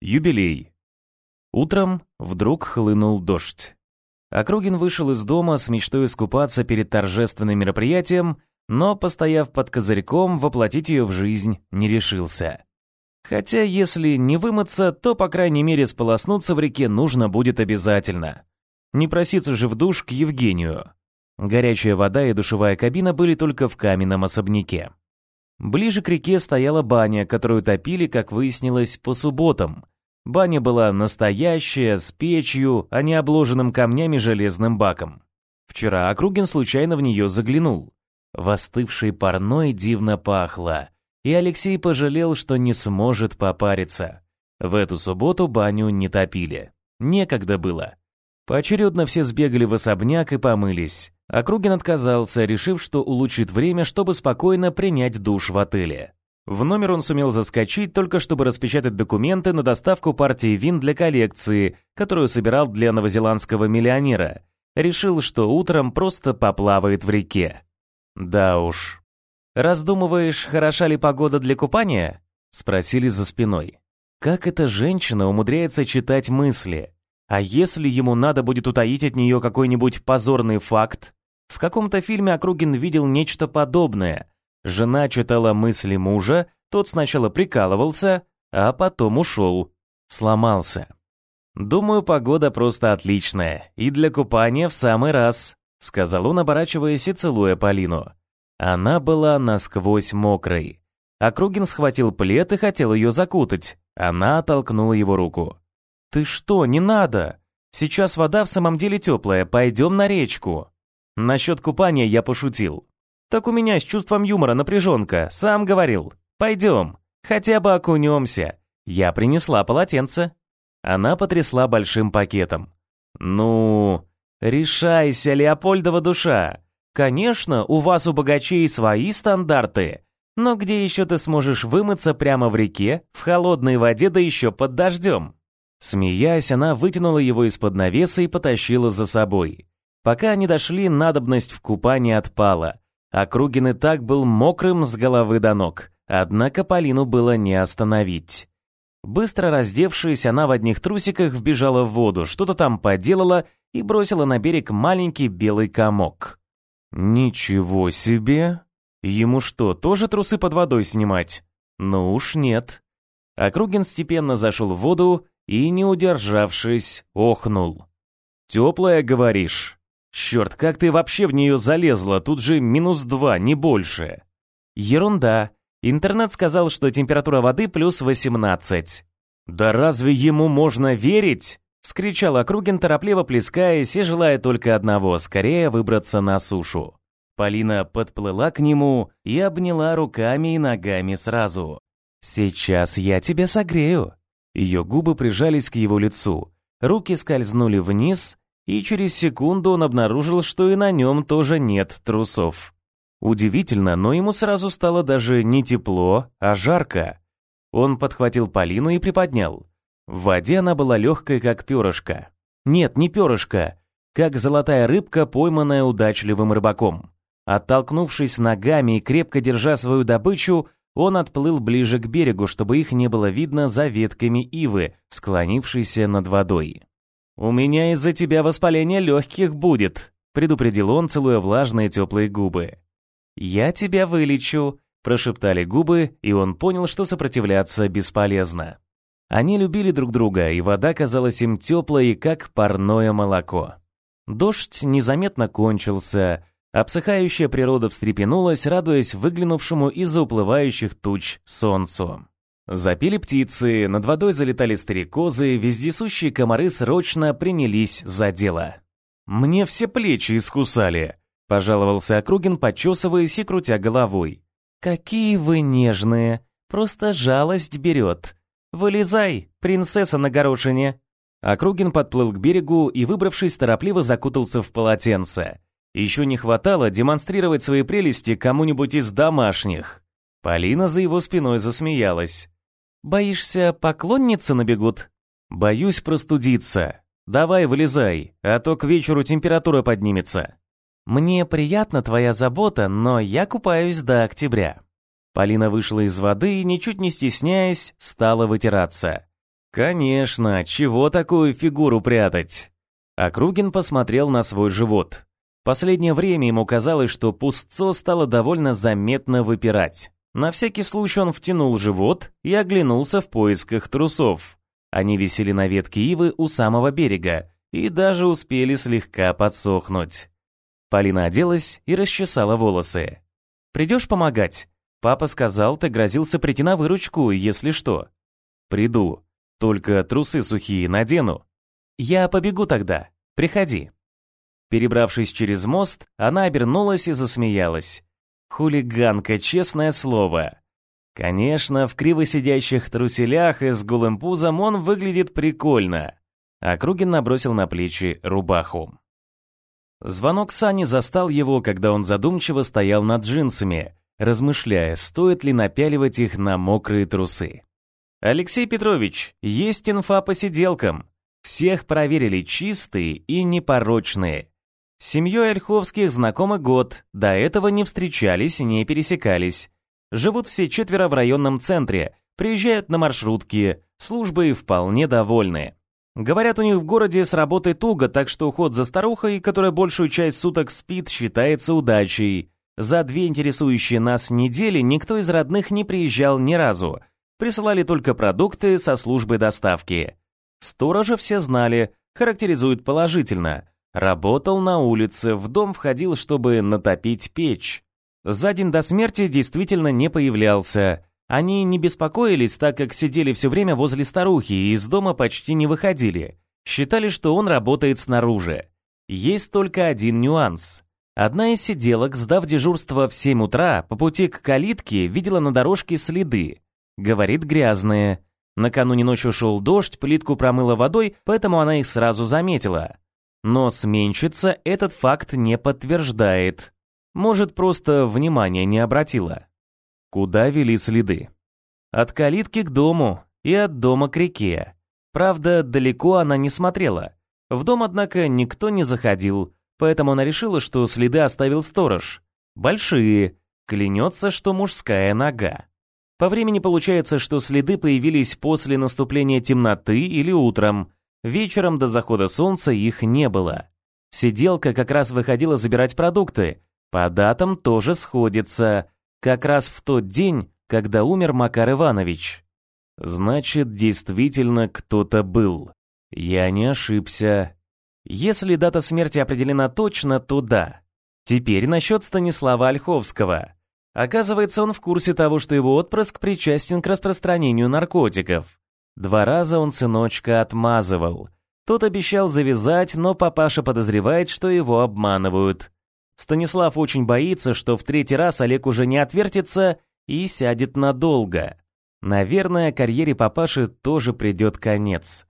Юбилей. Утром вдруг хлынул дождь. Округин вышел из дома с мечтой искупаться перед торжественным мероприятием, но, постояв под козырьком, воплотить ее в жизнь не решился. Хотя, если не вымыться, то, по крайней мере, сполоснуться в реке нужно будет обязательно. Не проситься же в душ к Евгению. Горячая вода и душевая кабина были только в каменном особняке. Ближе к реке стояла баня, которую топили, как выяснилось, по субботам. Баня была настоящая, с печью, а не обложенным камнями железным баком. Вчера Округин случайно в нее заглянул. В остывшей парной дивно пахло, и Алексей пожалел, что не сможет попариться. В эту субботу баню не топили. Некогда было. Поочередно все сбегали в особняк и помылись. Округин отказался, решив, что улучшит время, чтобы спокойно принять душ в отеле. В номер он сумел заскочить, только чтобы распечатать документы на доставку партии вин для коллекции, которую собирал для новозеландского миллионера. Решил, что утром просто поплавает в реке. Да уж. «Раздумываешь, хороша ли погода для купания?» — спросили за спиной. Как эта женщина умудряется читать мысли? А если ему надо будет утаить от нее какой-нибудь позорный факт? В каком-то фильме Округин видел нечто подобное. Жена читала мысли мужа, тот сначала прикалывался, а потом ушел. Сломался. «Думаю, погода просто отличная, и для купания в самый раз», сказал он, оборачиваясь и целуя Полину. Она была насквозь мокрой. Округин схватил плед и хотел ее закутать. Она оттолкнула его руку. «Ты что, не надо! Сейчас вода в самом деле теплая, пойдем на речку!» Насчет купания я пошутил. Так у меня с чувством юмора напряженка, сам говорил. Пойдем, хотя бы окунемся. Я принесла полотенце. Она потрясла большим пакетом. Ну, решайся, Леопольдова душа. Конечно, у вас у богачей свои стандарты. Но где еще ты сможешь вымыться прямо в реке, в холодной воде, да еще под дождем? Смеясь, она вытянула его из-под навеса и потащила за собой. Пока они дошли, надобность в купании отпала. Округин и так был мокрым с головы до ног, однако Полину было не остановить. Быстро раздевшись, она в одних трусиках вбежала в воду, что-то там поделала и бросила на берег маленький белый комок. «Ничего себе! Ему что, тоже трусы под водой снимать? Ну уж нет». Округин степенно зашел в воду и, не удержавшись, охнул. «Теплая, говоришь?» Черт, как ты вообще в нее залезла? Тут же минус два, не больше. Ерунда. Интернет сказал, что температура воды плюс 18. Да разве ему можно верить? Вскричал Округин, торопливо плескаясь и желая только одного — скорее выбраться на сушу. Полина подплыла к нему и обняла руками и ногами сразу. «Сейчас я тебя согрею». Ее губы прижались к его лицу, руки скользнули вниз, и через секунду он обнаружил, что и на нем тоже нет трусов. Удивительно, но ему сразу стало даже не тепло, а жарко. Он подхватил Полину и приподнял. В воде она была легкой, как перышко. Нет, не перышко, как золотая рыбка, пойманная удачливым рыбаком. Оттолкнувшись ногами и крепко держа свою добычу, он отплыл ближе к берегу, чтобы их не было видно за ветками ивы, склонившейся над водой. «У меня из-за тебя воспаление легких будет», — предупредил он, целуя влажные теплые губы. «Я тебя вылечу», — прошептали губы, и он понял, что сопротивляться бесполезно. Они любили друг друга, и вода казалась им теплой, как парное молоко. Дождь незаметно кончился, обсыхающая природа встрепенулась, радуясь выглянувшему из-за уплывающих туч солнцу. Запели птицы, над водой залетали стрекозы, вездесущие комары срочно принялись за дело. «Мне все плечи искусали», — пожаловался Округин, почесываясь и крутя головой. «Какие вы нежные! Просто жалость берет. Вылезай, принцесса на горошине!» Округин подплыл к берегу и, выбравшись, торопливо закутался в полотенце. Еще не хватало демонстрировать свои прелести кому-нибудь из домашних. Полина за его спиной засмеялась. Боишься, поклонницы набегут? Боюсь простудиться. Давай вылезай, а то к вечеру температура поднимется. Мне приятна твоя забота, но я купаюсь до октября. Полина вышла из воды и, ничуть не стесняясь, стала вытираться. Конечно, чего такую фигуру прятать? Округин посмотрел на свой живот. Последнее время ему казалось, что пустцо стало довольно заметно выпирать. На всякий случай он втянул живот и оглянулся в поисках трусов. Они висели на ветке ивы у самого берега и даже успели слегка подсохнуть. Полина оделась и расчесала волосы. «Придешь помогать?» Папа сказал, ты грозился прийти на выручку, если что. «Приду. Только трусы сухие надену». «Я побегу тогда. Приходи». Перебравшись через мост, она обернулась и засмеялась. Хулиганка, честное слово. Конечно, в криво сидящих труселях и с голым пузом он выглядит прикольно. Округин набросил на плечи рубаху. Звонок Сани застал его, когда он задумчиво стоял над джинсами, размышляя, стоит ли напяливать их на мокрые трусы. «Алексей Петрович, есть инфа по сиделкам. Всех проверили чистые и непорочные. С семьей Ольховских знакомы год, до этого не встречались, не пересекались. Живут все четверо в районном центре, приезжают на маршрутки, службы вполне довольны. Говорят, у них в городе с работой туго, так что уход за старухой, которая большую часть суток спит, считается удачей. За две интересующие нас недели никто из родных не приезжал ни разу. Присылали только продукты со службы доставки. Сторожа все знали, характеризуют положительно. Работал на улице, в дом входил, чтобы натопить печь. За день до смерти действительно не появлялся. Они не беспокоились, так как сидели все время возле старухи и из дома почти не выходили. Считали, что он работает снаружи. Есть только один нюанс. Одна из сиделок, сдав дежурство в 7 утра, по пути к калитке видела на дорожке следы. Говорит, грязные. Накануне ночью шел дождь, плитку промыла водой, поэтому она их сразу заметила. Но сменщица этот факт не подтверждает. Может, просто внимания не обратила. Куда вели следы? От калитки к дому и от дома к реке. Правда, далеко она не смотрела. В дом, однако, никто не заходил, поэтому она решила, что следы оставил сторож. Большие, клянется, что мужская нога. По времени получается, что следы появились после наступления темноты или утром. Вечером до захода солнца их не было. Сиделка как раз выходила забирать продукты. По датам тоже сходится как раз в тот день, когда умер Макар Иванович. Значит, действительно кто-то был. Я не ошибся. Если дата смерти определена точно, то да. Теперь насчет Станислава Ольховского. Оказывается, он в курсе того, что его отпрыск причастен к распространению наркотиков. Два раза он сыночка отмазывал. Тот обещал завязать, но папаша подозревает, что его обманывают. Станислав очень боится, что в третий раз Олег уже не отвертится и сядет надолго. Наверное, карьере папаши тоже придет конец.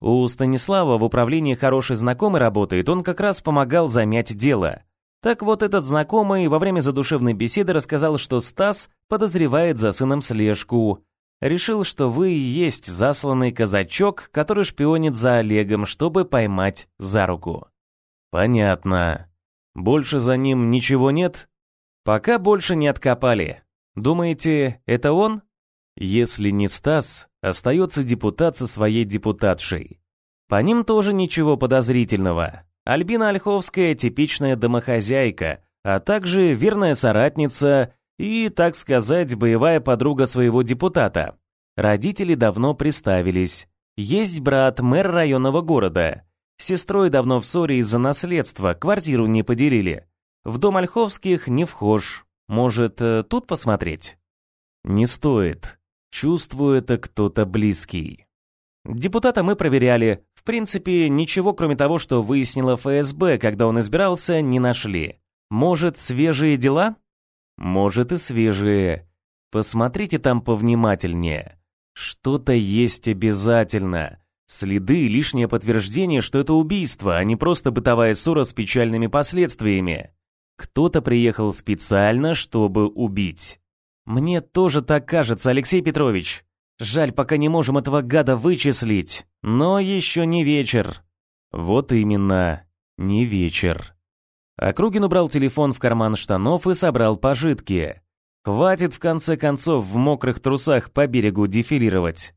У Станислава в управлении хороший знакомый работает, он как раз помогал замять дело. Так вот этот знакомый во время задушевной беседы рассказал, что Стас подозревает за сыном слежку. Решил, что вы и есть засланный казачок, который шпионит за Олегом, чтобы поймать за руку. Понятно. Больше за ним ничего нет? Пока больше не откопали. Думаете, это он? Если не Стас, остается депутат со своей депутатшей. По ним тоже ничего подозрительного. Альбина Ольховская – типичная домохозяйка, а также верная соратница и, так сказать, боевая подруга своего депутата. Родители давно приставились. Есть брат, мэр районного города. С сестрой давно в ссоре из-за наследства, квартиру не поделили. В дом Ольховских не вхож. Может, э, тут посмотреть? Не стоит. Чувствую, это кто-то близкий. Депутата мы проверяли. В принципе, ничего, кроме того, что выяснила ФСБ, когда он избирался, не нашли. Может, свежие дела? Может и свежие. Посмотрите там повнимательнее. Что-то есть обязательно. Следы и лишнее подтверждение, что это убийство, а не просто бытовая ссора с печальными последствиями. Кто-то приехал специально, чтобы убить. Мне тоже так кажется, Алексей Петрович. Жаль, пока не можем этого гада вычислить. Но еще не вечер. Вот именно, не вечер. Округин убрал телефон в карман штанов и собрал пожитки. Хватит в конце концов в мокрых трусах по берегу дефилировать.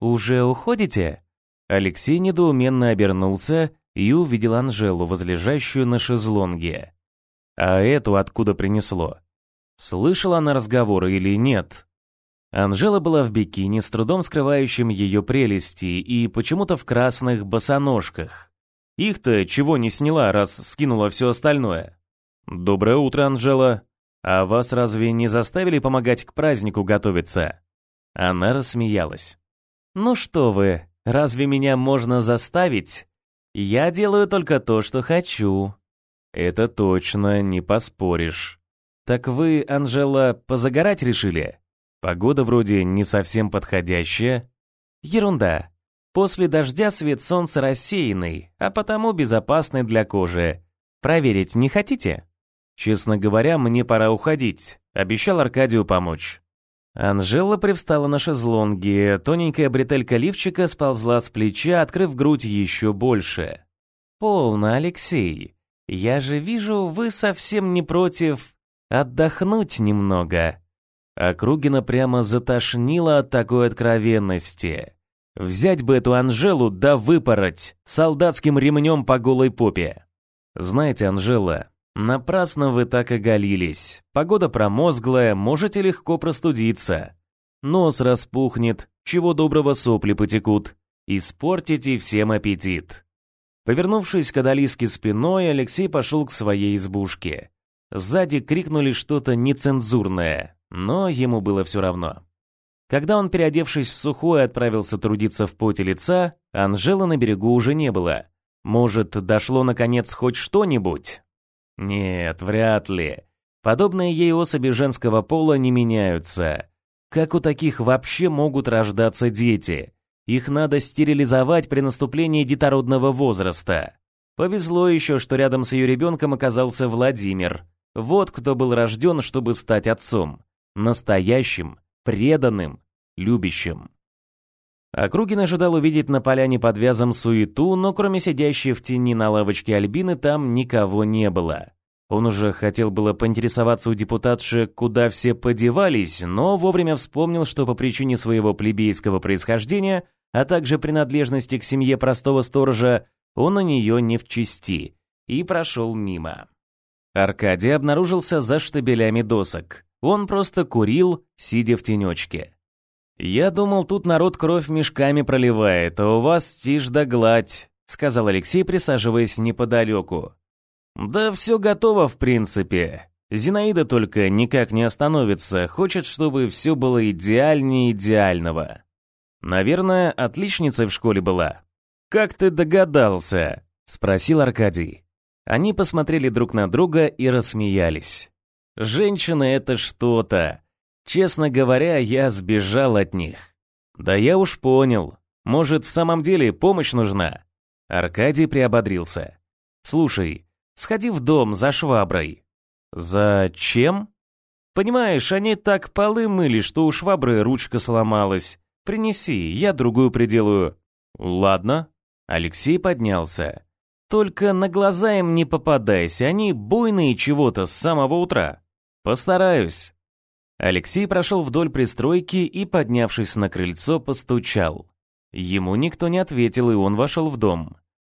уже уходите?» Алексей недоуменно обернулся и увидел Анжелу, возлежащую на шезлонге. А эту откуда принесло? Слышала она разговоры или нет? Анжела была в бикини, с трудом скрывающим ее прелести, и почему-то в красных босоножках. Их-то чего не сняла, раз скинула все остальное? «Доброе утро, Анжела. А вас разве не заставили помогать к празднику готовиться?» Она рассмеялась. «Ну что вы, разве меня можно заставить? Я делаю только то, что хочу». «Это точно, не поспоришь. Так вы, Анжела, позагорать решили?» Погода вроде не совсем подходящая. Ерунда. После дождя свет солнца рассеянный, а потому безопасный для кожи. Проверить не хотите? Честно говоря, мне пора уходить. Обещал Аркадию помочь. Анжела привстала на шезлонге, тоненькая бретелька лифчика сползла с плеча, открыв грудь еще больше. «Полно, Алексей. Я же вижу, вы совсем не против отдохнуть немного». Округина прямо затошнило от такой откровенности. Взять бы эту Анжелу да выпороть солдатским ремнем по голой попе. Знаете, Анжела, напрасно вы так оголились. Погода промозглая, можете легко простудиться. Нос распухнет, чего доброго сопли потекут. Испортите всем аппетит. Повернувшись к Адалиске спиной, Алексей пошел к своей избушке. Сзади крикнули что-то нецензурное но ему было все равно. Когда он, переодевшись в сухое, отправился трудиться в поте лица, Анжелы на берегу уже не было. Может, дошло наконец хоть что-нибудь? Нет, вряд ли. Подобные ей особи женского пола не меняются. Как у таких вообще могут рождаться дети? Их надо стерилизовать при наступлении детородного возраста. Повезло еще, что рядом с ее ребенком оказался Владимир. Вот кто был рожден, чтобы стать отцом настоящим, преданным, любящим. Округин ожидал увидеть на поляне под вязом суету, но кроме сидящей в тени на лавочке Альбины там никого не было. Он уже хотел было поинтересоваться у депутатши, куда все подевались, но вовремя вспомнил, что по причине своего плебейского происхождения, а также принадлежности к семье простого сторожа, он у нее не в чести, и прошел мимо. Аркадий обнаружился за штабелями досок. Он просто курил, сидя в тенечке. «Я думал, тут народ кровь мешками проливает, а у вас тишь да гладь», сказал Алексей, присаживаясь неподалеку. «Да все готово, в принципе. Зинаида только никак не остановится, хочет, чтобы все было идеальнее идеального. Наверное, отличницей в школе была». «Как ты догадался?» — спросил Аркадий. Они посмотрели друг на друга и рассмеялись. Женщины — это что-то. Честно говоря, я сбежал от них. Да я уж понял. Может, в самом деле помощь нужна? Аркадий приободрился. Слушай, сходи в дом за шваброй. Зачем? Понимаешь, они так полы мыли, что у швабры ручка сломалась. Принеси, я другую приделаю. Ладно. Алексей поднялся. Только на глаза им не попадайся, они буйные чего-то с самого утра. «Постараюсь». Алексей прошел вдоль пристройки и, поднявшись на крыльцо, постучал. Ему никто не ответил, и он вошел в дом.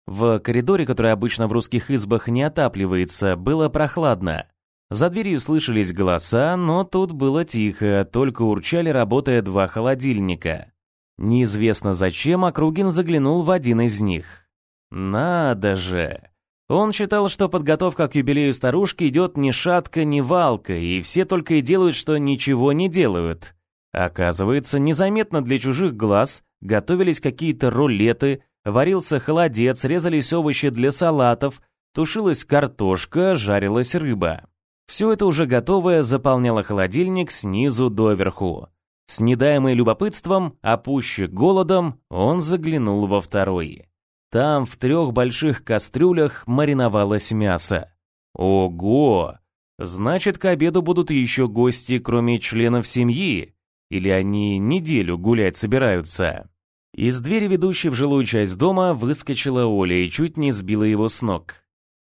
В коридоре, который обычно в русских избах не отапливается, было прохладно. За дверью слышались голоса, но тут было тихо, только урчали, работая два холодильника. Неизвестно зачем Округин заглянул в один из них. «Надо же!» Он считал, что подготовка к юбилею старушки идет ни шатка, ни валка, и все только и делают, что ничего не делают. Оказывается, незаметно для чужих глаз готовились какие-то рулеты, варился холодец, резались овощи для салатов, тушилась картошка, жарилась рыба. Все это уже готовое заполняло холодильник снизу доверху. С недаемой любопытством, а пуще голодом, он заглянул во второй. Там в трех больших кастрюлях мариновалось мясо. Ого! Значит, к обеду будут еще гости, кроме членов семьи? Или они неделю гулять собираются? Из двери, ведущей в жилую часть дома, выскочила Оля и чуть не сбила его с ног.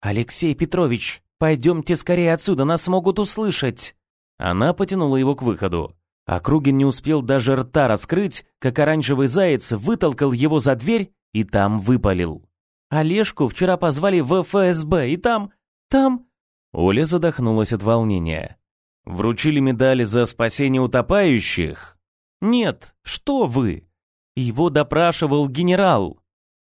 «Алексей Петрович, пойдемте скорее отсюда, нас могут услышать!» Она потянула его к выходу. Округин не успел даже рта раскрыть, как оранжевый заяц вытолкал его за дверь и там выпалил. «Олежку вчера позвали в ФСБ, и там... там...» Оля задохнулась от волнения. «Вручили медали за спасение утопающих?» «Нет, что вы! Его допрашивал генерал».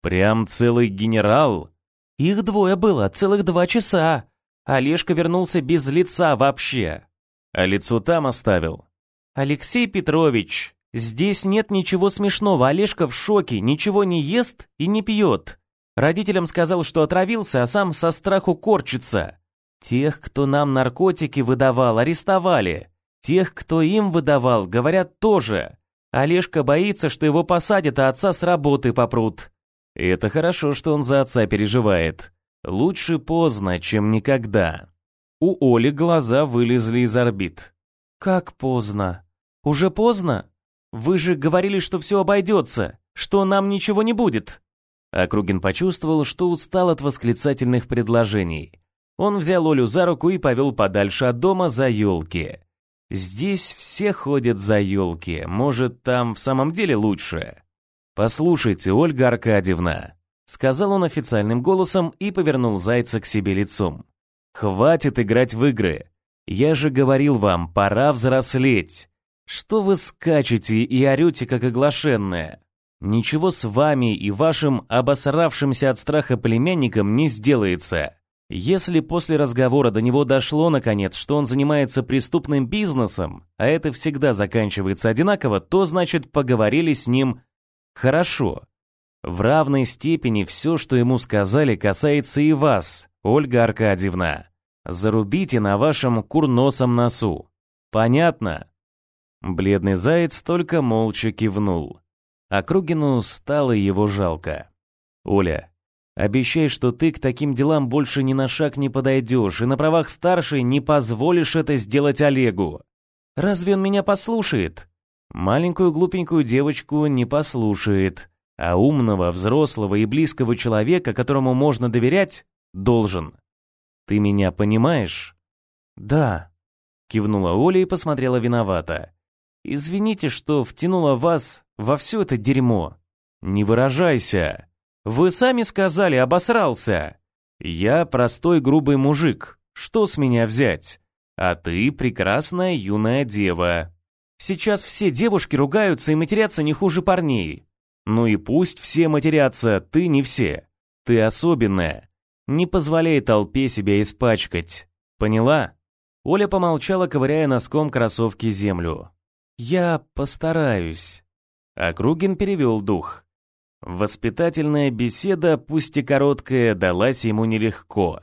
«Прям целый генерал?» «Их двое было, целых два часа. Олежка вернулся без лица вообще». «А лицо там оставил?» «Алексей Петрович, здесь нет ничего смешного. Олежка в шоке, ничего не ест и не пьет. Родителям сказал, что отравился, а сам со страху корчится. Тех, кто нам наркотики выдавал, арестовали. Тех, кто им выдавал, говорят тоже. Олежка боится, что его посадят, а отца с работы попрут. Это хорошо, что он за отца переживает. Лучше поздно, чем никогда. У Оли глаза вылезли из орбит. «Как поздно?» «Уже поздно? Вы же говорили, что все обойдется, что нам ничего не будет». Округин почувствовал, что устал от восклицательных предложений. Он взял Олю за руку и повел подальше от дома за елки. «Здесь все ходят за елки, может, там в самом деле лучше?» «Послушайте, Ольга Аркадьевна», — сказал он официальным голосом и повернул зайца к себе лицом. «Хватит играть в игры. Я же говорил вам, пора взрослеть. Что вы скачете и орете, как оглашенная? Ничего с вами и вашим обосравшимся от страха племянником не сделается. Если после разговора до него дошло, наконец, что он занимается преступным бизнесом, а это всегда заканчивается одинаково, то, значит, поговорили с ним хорошо. В равной степени все, что ему сказали, касается и вас, Ольга Аркадьевна. Зарубите на вашем курносом носу. Понятно? Бледный заяц только молча кивнул. Округину стало его жалко. «Оля, обещай, что ты к таким делам больше ни на шаг не подойдешь и на правах старшей не позволишь это сделать Олегу. Разве он меня послушает?» Маленькую глупенькую девочку не послушает, а умного, взрослого и близкого человека, которому можно доверять, должен. Ты меня понимаешь? Да, кивнула Оля и посмотрела виновато. Извините, что втянула вас во все это дерьмо. Не выражайся. Вы сами сказали, обосрался. Я простой грубый мужик. Что с меня взять? А ты прекрасная юная дева. Сейчас все девушки ругаются и матерятся не хуже парней. Ну и пусть все матерятся, ты не все. Ты особенная. Не позволяй толпе себя испачкать. Поняла? Оля помолчала, ковыряя носком кроссовки землю. «Я постараюсь». Округин перевел дух. Воспитательная беседа, пусть и короткая, далась ему нелегко.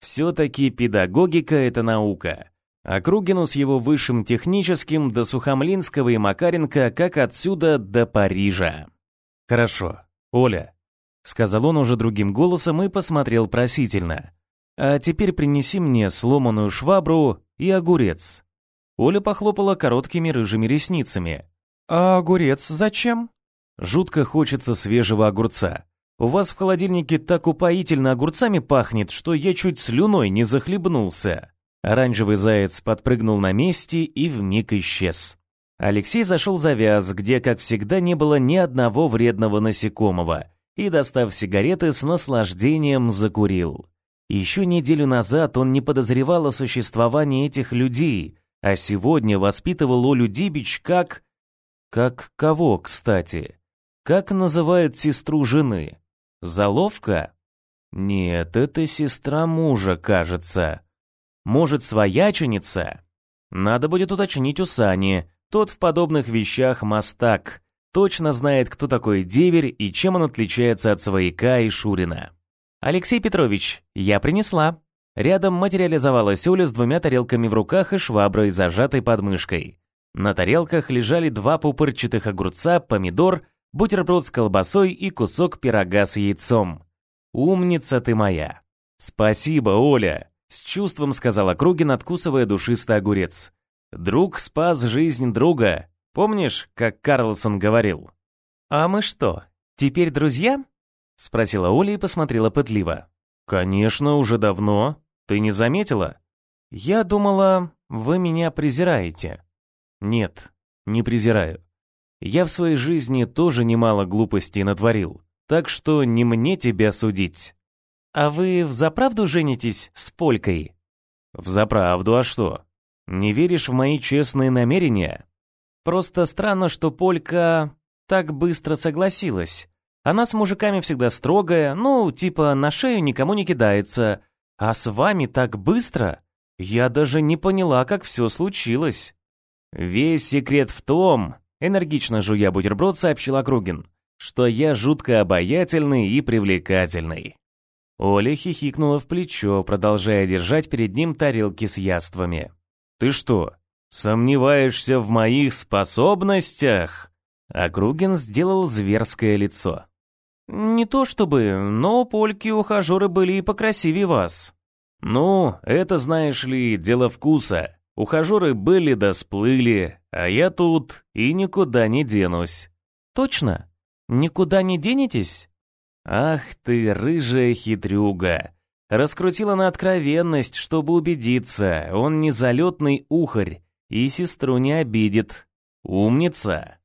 Все-таки педагогика — это наука. Округину с его высшим техническим до Сухомлинского и Макаренко, как отсюда до Парижа. «Хорошо. Оля», — сказал он уже другим голосом и посмотрел просительно. «А теперь принеси мне сломанную швабру и огурец». Оля похлопала короткими рыжими ресницами. «А огурец зачем?» «Жутко хочется свежего огурца. У вас в холодильнике так упоительно огурцами пахнет, что я чуть слюной не захлебнулся». Оранжевый заяц подпрыгнул на месте и вмиг исчез. Алексей зашел за вяз, где, как всегда, не было ни одного вредного насекомого, и, достав сигареты, с наслаждением закурил. Еще неделю назад он не подозревал о существовании этих людей, а сегодня воспитывал Олю Дибич как... Как кого, кстати? Как называют сестру жены? Заловка? Нет, это сестра мужа, кажется. Может, свояченица? Надо будет уточнить у Сани. Тот в подобных вещах мастак. Точно знает, кто такой деверь и чем он отличается от свояка и Шурина. «Алексей Петрович, я принесла». Рядом материализовалась Оля с двумя тарелками в руках и шваброй, зажатой под мышкой. На тарелках лежали два пупырчатых огурца, помидор, бутерброд с колбасой и кусок пирога с яйцом. «Умница ты моя!» «Спасибо, Оля!» — с чувством сказал Округин, откусывая душистый огурец. «Друг спас жизнь друга. Помнишь, как Карлсон говорил?» «А мы что, теперь друзья?» — спросила Оля и посмотрела пытливо. «Конечно, уже давно. Ты не заметила?» «Я думала, вы меня презираете». «Нет, не презираю. Я в своей жизни тоже немало глупостей натворил, так что не мне тебя судить. А вы взаправду женитесь с Полькой? Взаправду, а что? Не веришь в мои честные намерения? Просто странно, что Полька так быстро согласилась. Она с мужиками всегда строгая, ну, типа на шею никому не кидается. А с вами так быстро? Я даже не поняла, как все случилось. Весь секрет в том, энергично жуя бутерброд, сообщил Округин, что я жутко обаятельный и привлекательный. Оля хихикнула в плечо, продолжая держать перед ним тарелки с яствами. «Ты что, сомневаешься в моих способностях?» Округин сделал зверское лицо. «Не то чтобы, но польки-ухажеры были и покрасивее вас». «Ну, это, знаешь ли, дело вкуса. Ухажеры были да сплыли, а я тут и никуда не денусь». «Точно? Никуда не денетесь?» «Ах ты, рыжая хитрюга!» Раскрутила на откровенность, чтобы убедиться, он не залетный ухарь и сестру не обидит. Умница!»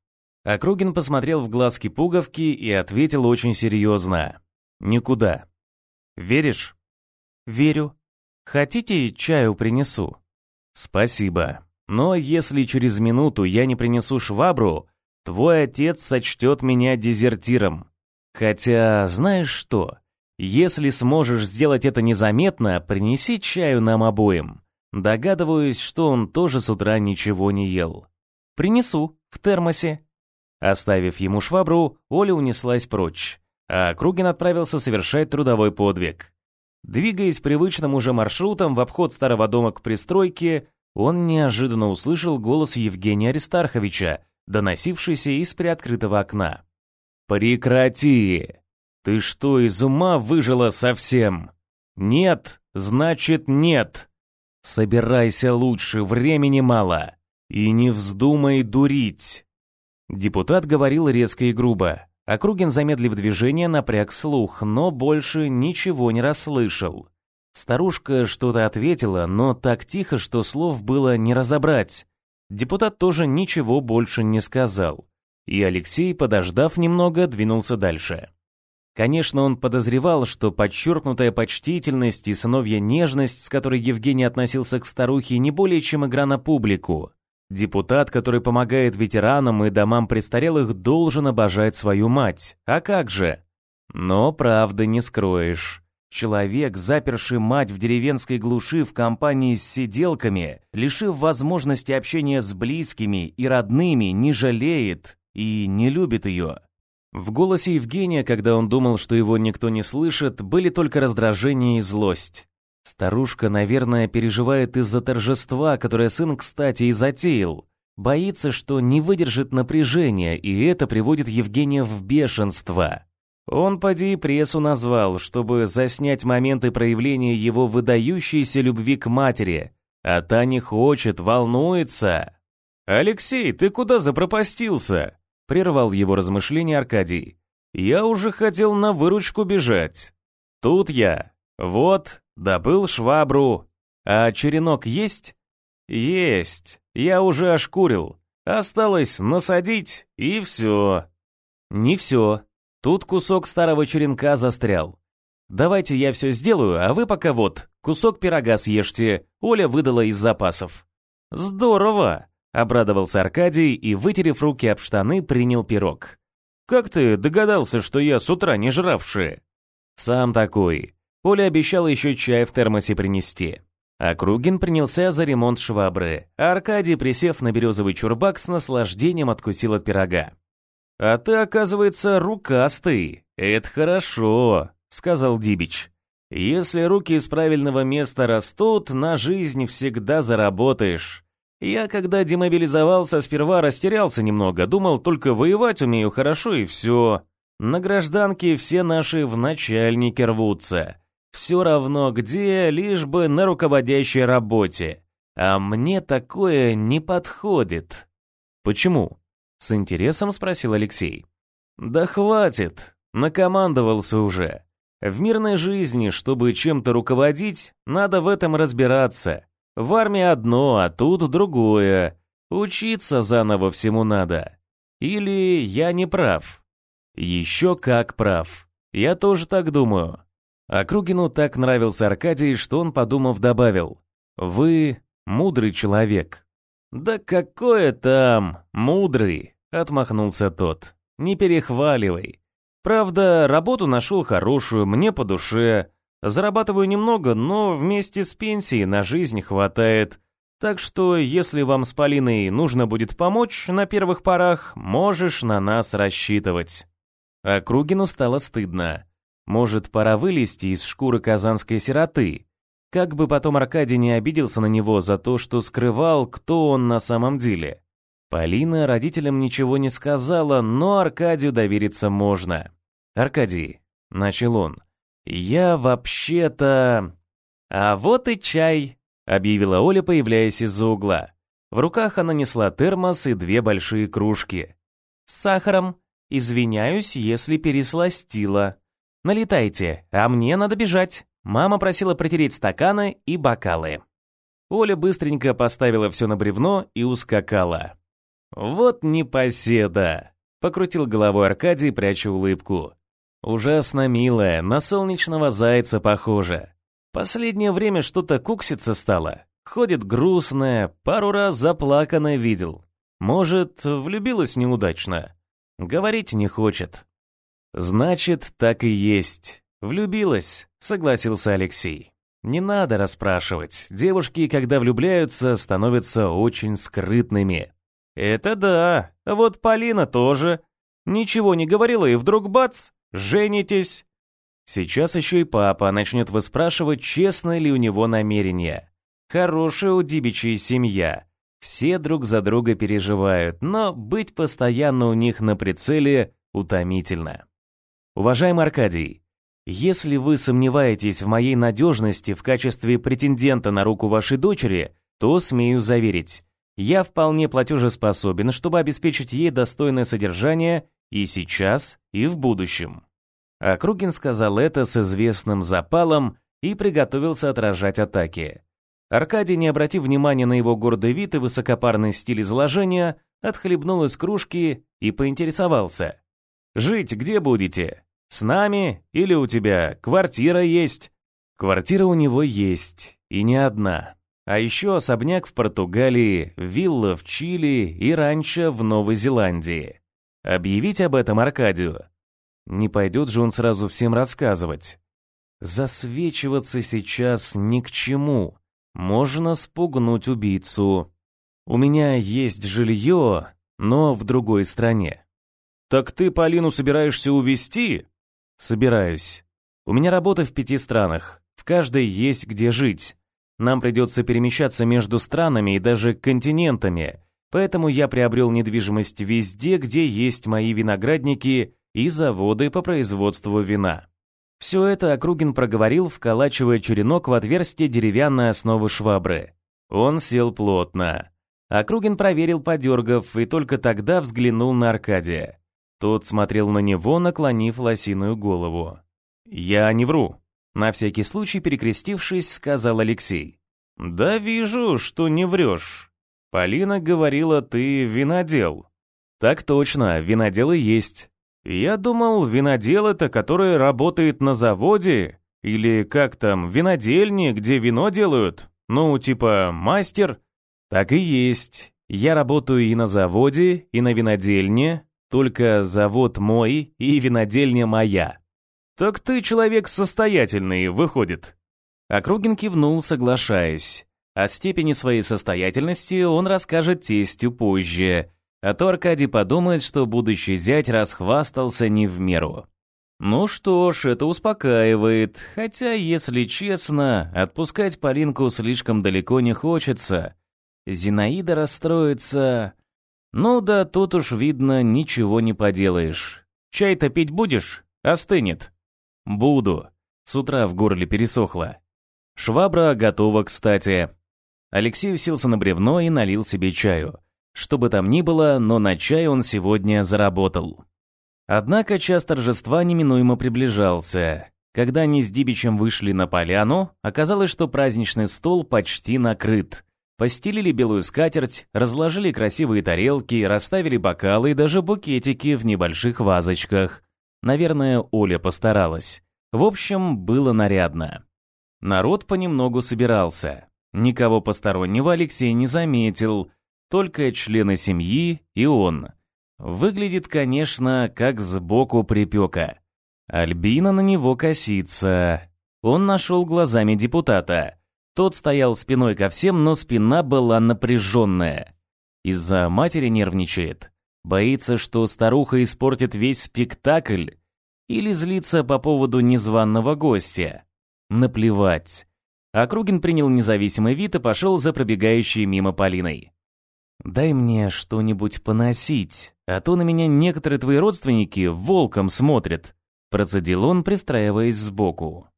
Округин посмотрел в глазки пуговки и ответил очень серьезно. «Никуда. Веришь?» «Верю. Хотите, чаю принесу?» «Спасибо. Но если через минуту я не принесу швабру, твой отец сочтет меня дезертиром. Хотя, знаешь что, если сможешь сделать это незаметно, принеси чаю нам обоим. Догадываюсь, что он тоже с утра ничего не ел. Принесу, в термосе. Оставив ему швабру, Оля унеслась прочь, а Кругин отправился совершать трудовой подвиг. Двигаясь привычным уже маршрутом в обход старого дома к пристройке, он неожиданно услышал голос Евгения Аристарховича, доносившийся из приоткрытого окна. «Прекрати! Ты что, из ума выжила совсем? Нет, значит нет! Собирайся лучше, времени мало, и не вздумай дурить!» Депутат говорил резко и грубо. Округин, замедлив движение, напряг слух, но больше ничего не расслышал. Старушка что-то ответила, но так тихо, что слов было не разобрать. Депутат тоже ничего больше не сказал. И Алексей, подождав немного, двинулся дальше. Конечно, он подозревал, что подчеркнутая почтительность и сыновья нежность, с которой Евгений относился к старухе, не более чем игра на публику. Депутат, который помогает ветеранам и домам престарелых, должен обожать свою мать. А как же? Но правды не скроешь. Человек, заперший мать в деревенской глуши в компании с сиделками, лишив возможности общения с близкими и родными, не жалеет и не любит ее. В голосе Евгения, когда он думал, что его никто не слышит, были только раздражение и злость. Старушка, наверное, переживает из-за торжества, которое сын, кстати, и затеял. Боится, что не выдержит напряжения, и это приводит Евгения в бешенство. Он поди и прессу назвал, чтобы заснять моменты проявления его выдающейся любви к матери. А та не хочет, волнуется. «Алексей, ты куда запропастился?» — прервал его размышления Аркадий. «Я уже хотел на выручку бежать. Тут я. Вот, Добыл швабру. А черенок есть? Есть. Я уже ошкурил. Осталось насадить, и все. Не все. Тут кусок старого черенка застрял. Давайте я все сделаю, а вы пока вот, кусок пирога съешьте. Оля выдала из запасов. Здорово! Обрадовался Аркадий и, вытерев руки об штаны, принял пирог. «Как ты догадался, что я с утра не жравший?» «Сам такой. Оля обещала еще чай в термосе принести. А принялся за ремонт швабры, а Аркадий, присев на березовый чурбак, с наслаждением откусил от пирога. «А ты, оказывается, рукастый. Это хорошо», — сказал Дибич. «Если руки из правильного места растут, на жизнь всегда заработаешь. Я, когда демобилизовался, сперва растерялся немного, думал, только воевать умею хорошо и все. На гражданке все наши в начальники рвутся. Все равно где, лишь бы на руководящей работе. А мне такое не подходит. Почему? С интересом спросил Алексей. Да хватит, накомандовался уже. В мирной жизни, чтобы чем-то руководить, надо в этом разбираться. В армии одно, а тут другое. Учиться заново всему надо. Или я не прав? Еще как прав. Я тоже так думаю. Округину так нравился Аркадий, что он, подумав, добавил. Вы мудрый человек. Да какое там мудрый, отмахнулся тот. Не перехваливай. Правда, работу нашел хорошую, мне по душе. Зарабатываю немного, но вместе с пенсией на жизнь хватает. Так что, если вам с Полиной нужно будет помочь на первых порах, можешь на нас рассчитывать». А Кругину стало стыдно. Может, пора вылезти из шкуры казанской сироты? Как бы потом Аркадий не обиделся на него за то, что скрывал, кто он на самом деле. Полина родителям ничего не сказала, но Аркадию довериться можно. «Аркадий», — начал он, — «я вообще-то...» «А вот и чай», объявила Оля, появляясь из-за угла. В руках она несла термос и две большие кружки. «С сахаром. Извиняюсь, если пересластила. Налетайте, а мне надо бежать». Мама просила протереть стаканы и бокалы. Оля быстренько поставила все на бревно и ускакала. «Вот непоседа!» — покрутил головой Аркадий, пряча улыбку. «Ужасно милая, на солнечного зайца похожа. Последнее время что-то кукситься стало. Ходит грустная, пару раз заплаканная видел. Может, влюбилась неудачно. Говорить не хочет. Значит, так и есть. Влюбилась, согласился Алексей. Не надо расспрашивать. Девушки, когда влюбляются, становятся очень скрытными. Это да. Вот Полина тоже. Ничего не говорила и вдруг бац, женитесь. Сейчас еще и папа начнет выспрашивать, честно ли у него намерение. Хорошая у Дибичей семья. Все друг за друга переживают, но быть постоянно у них на прицеле утомительно. Уважаемый Аркадий, если вы сомневаетесь в моей надежности в качестве претендента на руку вашей дочери, то смею заверить, я вполне платежеспособен, чтобы обеспечить ей достойное содержание и сейчас, и в будущем. Округин сказал это с известным запалом и приготовился отражать атаки. Аркадий, не обратив внимания на его гордый вид и высокопарный стиль изложения, отхлебнул из кружки и поинтересовался. «Жить где будете? С нами или у тебя квартира есть?» Квартира у него есть, и не одна. А еще особняк в Португалии, вилла в Чили и ранчо в Новой Зеландии. Объявить об этом Аркадию не пойдет же он сразу всем рассказывать. Засвечиваться сейчас ни к чему. Можно спугнуть убийцу. У меня есть жилье, но в другой стране. Так ты Полину собираешься увезти? Собираюсь. У меня работа в пяти странах. В каждой есть где жить. Нам придется перемещаться между странами и даже континентами. Поэтому я приобрел недвижимость везде, где есть мои виноградники и заводы по производству вина. Все это Округин проговорил, вколачивая черенок в отверстие деревянной основы швабры. Он сел плотно. Округин проверил, подергав, и только тогда взглянул на Аркадия. Тот смотрел на него, наклонив лосиную голову. «Я не вру», — на всякий случай перекрестившись, сказал Алексей. «Да вижу, что не врешь. Полина говорила, ты винодел». «Так точно, виноделы есть. Я думал, винодел это, который работает на заводе, или как там, винодельне, где вино делают, ну, типа мастер. Так и есть. Я работаю и на заводе, и на винодельне, только завод мой и винодельня моя. Так ты человек состоятельный, выходит. Округин кивнул, соглашаясь. О степени своей состоятельности он расскажет тестю позже, а то Аркадий подумает, что будущий зять расхвастался не в меру. Ну что ж, это успокаивает, хотя, если честно, отпускать Полинку слишком далеко не хочется. Зинаида расстроится. Ну да, тут уж видно, ничего не поделаешь. Чай-то пить будешь? Остынет. Буду. С утра в горле пересохло. Швабра готова, кстати. Алексей уселся на бревно и налил себе чаю. Что бы там ни было, но на чай он сегодня заработал. Однако час торжества неминуемо приближался. Когда они с Дибичем вышли на поляну, оказалось, что праздничный стол почти накрыт. Постелили белую скатерть, разложили красивые тарелки, расставили бокалы и даже букетики в небольших вазочках. Наверное, Оля постаралась. В общем, было нарядно. Народ понемногу собирался. Никого постороннего Алексей не заметил, только члены семьи и он. Выглядит, конечно, как сбоку припека. Альбина на него косится. Он нашел глазами депутата. Тот стоял спиной ко всем, но спина была напряженная. Из-за матери нервничает. Боится, что старуха испортит весь спектакль. Или злится по поводу незваного гостя. Наплевать. Округин принял независимый вид и пошел за пробегающей мимо Полиной. «Дай мне что-нибудь поносить, а то на меня некоторые твои родственники волком смотрят», процедил он, пристраиваясь сбоку.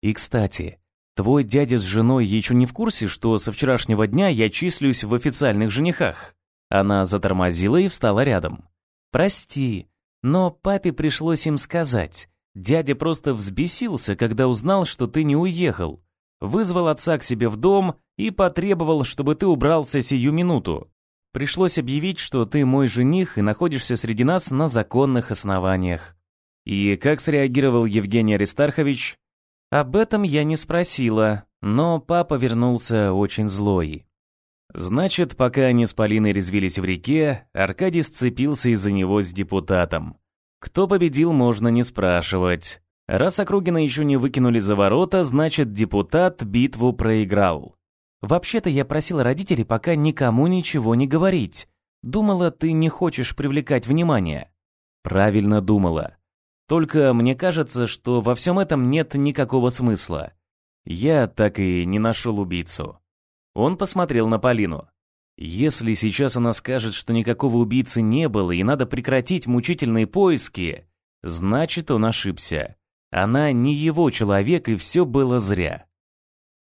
«И, кстати, твой дядя с женой еще не в курсе, что со вчерашнего дня я числюсь в официальных женихах?» Она затормозила и встала рядом. «Прости, но папе пришлось им сказать. Дядя просто взбесился, когда узнал, что ты не уехал. Вызвал отца к себе в дом и потребовал, чтобы ты убрался сию минуту. Пришлось объявить, что ты мой жених и находишься среди нас на законных основаниях. И как среагировал Евгений Аристархович? Об этом я не спросила, но папа вернулся очень злой. Значит, пока они с Полиной резвились в реке, Аркадий сцепился из-за него с депутатом. Кто победил, можно не спрашивать. Раз Округина еще не выкинули за ворота, значит, депутат битву проиграл. Вообще-то я просила родителей пока никому ничего не говорить. Думала, ты не хочешь привлекать внимание. Правильно думала. Только мне кажется, что во всем этом нет никакого смысла. Я так и не нашел убийцу. Он посмотрел на Полину. Если сейчас она скажет, что никакого убийцы не было и надо прекратить мучительные поиски, значит, он ошибся. Она не его человек, и все было зря.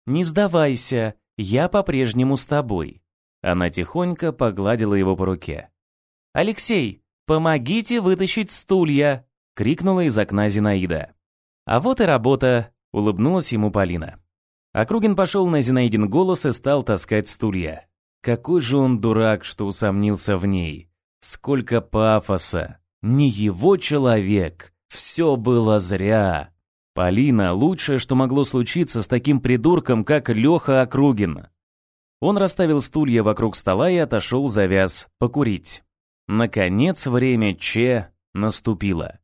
«Не сдавайся», я по-прежнему с тобой». Она тихонько погладила его по руке. «Алексей, помогите вытащить стулья!» — крикнула из окна Зинаида. «А вот и работа!» — улыбнулась ему Полина. Округин пошел на Зинаидин голос и стал таскать стулья. Какой же он дурак, что усомнился в ней. Сколько пафоса. Не его человек. Все было зря. Полина — лучшее, что могло случиться с таким придурком, как Леха Округин. Он расставил стулья вокруг стола и отошел завяз покурить. Наконец время Че наступило.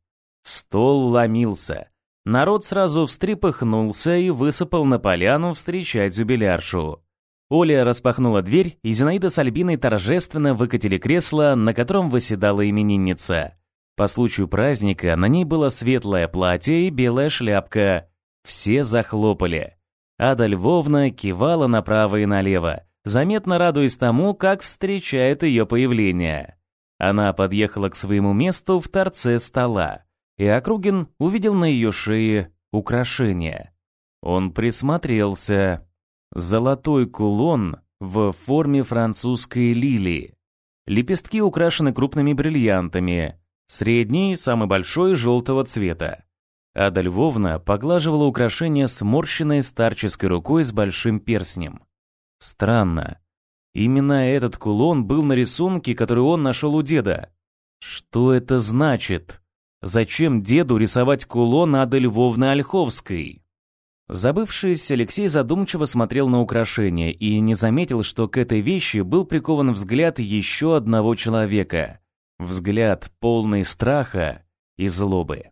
Стол ломился. Народ сразу встрепыхнулся и высыпал на поляну встречать юбиляршу. Оля распахнула дверь, и Зинаида с Альбиной торжественно выкатили кресло, на котором восседала именинница. По случаю праздника на ней было светлое платье и белая шляпка. Все захлопали. Ада Львовна кивала направо и налево, заметно радуясь тому, как встречает ее появление. Она подъехала к своему месту в торце стола, и Округин увидел на ее шее украшение. Он присмотрелся. Золотой кулон в форме французской лилии. Лепестки украшены крупными бриллиантами, Средний, самый большой, желтого цвета. Ада Львовна поглаживала украшение сморщенной старческой рукой с большим перстнем. Странно. Именно этот кулон был на рисунке, который он нашел у деда. Что это значит? Зачем деду рисовать кулон Ады Львовны Ольховской? Забывшись, Алексей задумчиво смотрел на украшение и не заметил, что к этой вещи был прикован взгляд еще одного человека — Взгляд полный страха и злобы.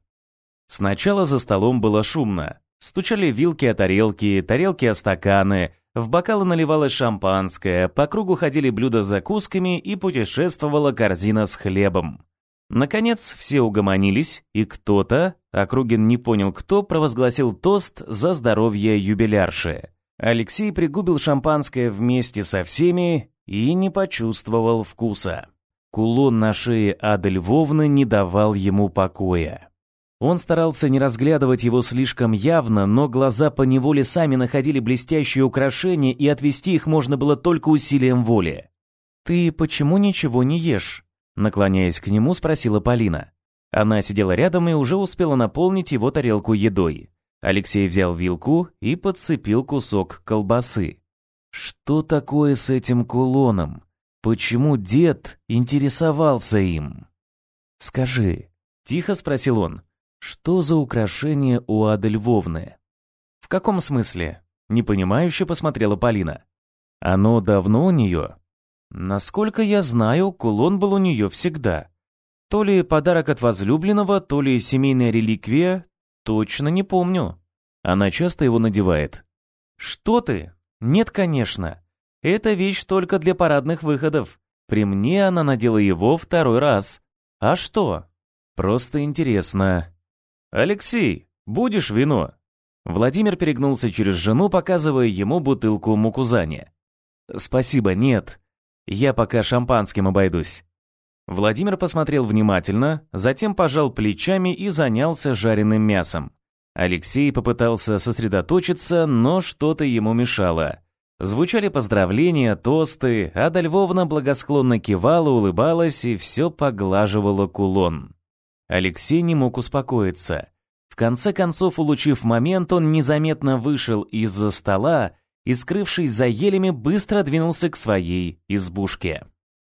Сначала за столом было шумно. Стучали вилки о тарелки, тарелки о стаканы, в бокалы наливалось шампанское, по кругу ходили блюда с закусками и путешествовала корзина с хлебом. Наконец все угомонились, и кто-то, Округин не понял кто, провозгласил тост за здоровье юбилярши. Алексей пригубил шампанское вместе со всеми и не почувствовал вкуса. Кулон на шее Ады Львовны не давал ему покоя. Он старался не разглядывать его слишком явно, но глаза поневоле сами находили блестящие украшения, и отвести их можно было только усилием воли. «Ты почему ничего не ешь?» Наклоняясь к нему, спросила Полина. Она сидела рядом и уже успела наполнить его тарелку едой. Алексей взял вилку и подцепил кусок колбасы. Что такое с этим кулоном? Почему дед интересовался им? «Скажи», — тихо спросил он, — «что за украшение у Ады Львовны?» «В каком смысле?» — непонимающе посмотрела Полина. «Оно давно у нее?» «Насколько я знаю, кулон был у нее всегда. То ли подарок от возлюбленного, то ли семейная реликвия, точно не помню». Она часто его надевает. «Что ты? Нет, конечно. Это вещь только для парадных выходов. При мне она надела его второй раз. А что? Просто интересно. Алексей, будешь вино? Владимир перегнулся через жену, показывая ему бутылку мукузани. Спасибо, нет. Я пока шампанским обойдусь. Владимир посмотрел внимательно, затем пожал плечами и занялся жареным мясом. Алексей попытался сосредоточиться, но что-то ему мешало. Звучали поздравления, тосты, Ада Львовна благосклонно кивала, улыбалась и все поглаживала кулон. Алексей не мог успокоиться. В конце концов, улучив момент, он незаметно вышел из-за стола и, скрывшись за елями, быстро двинулся к своей избушке.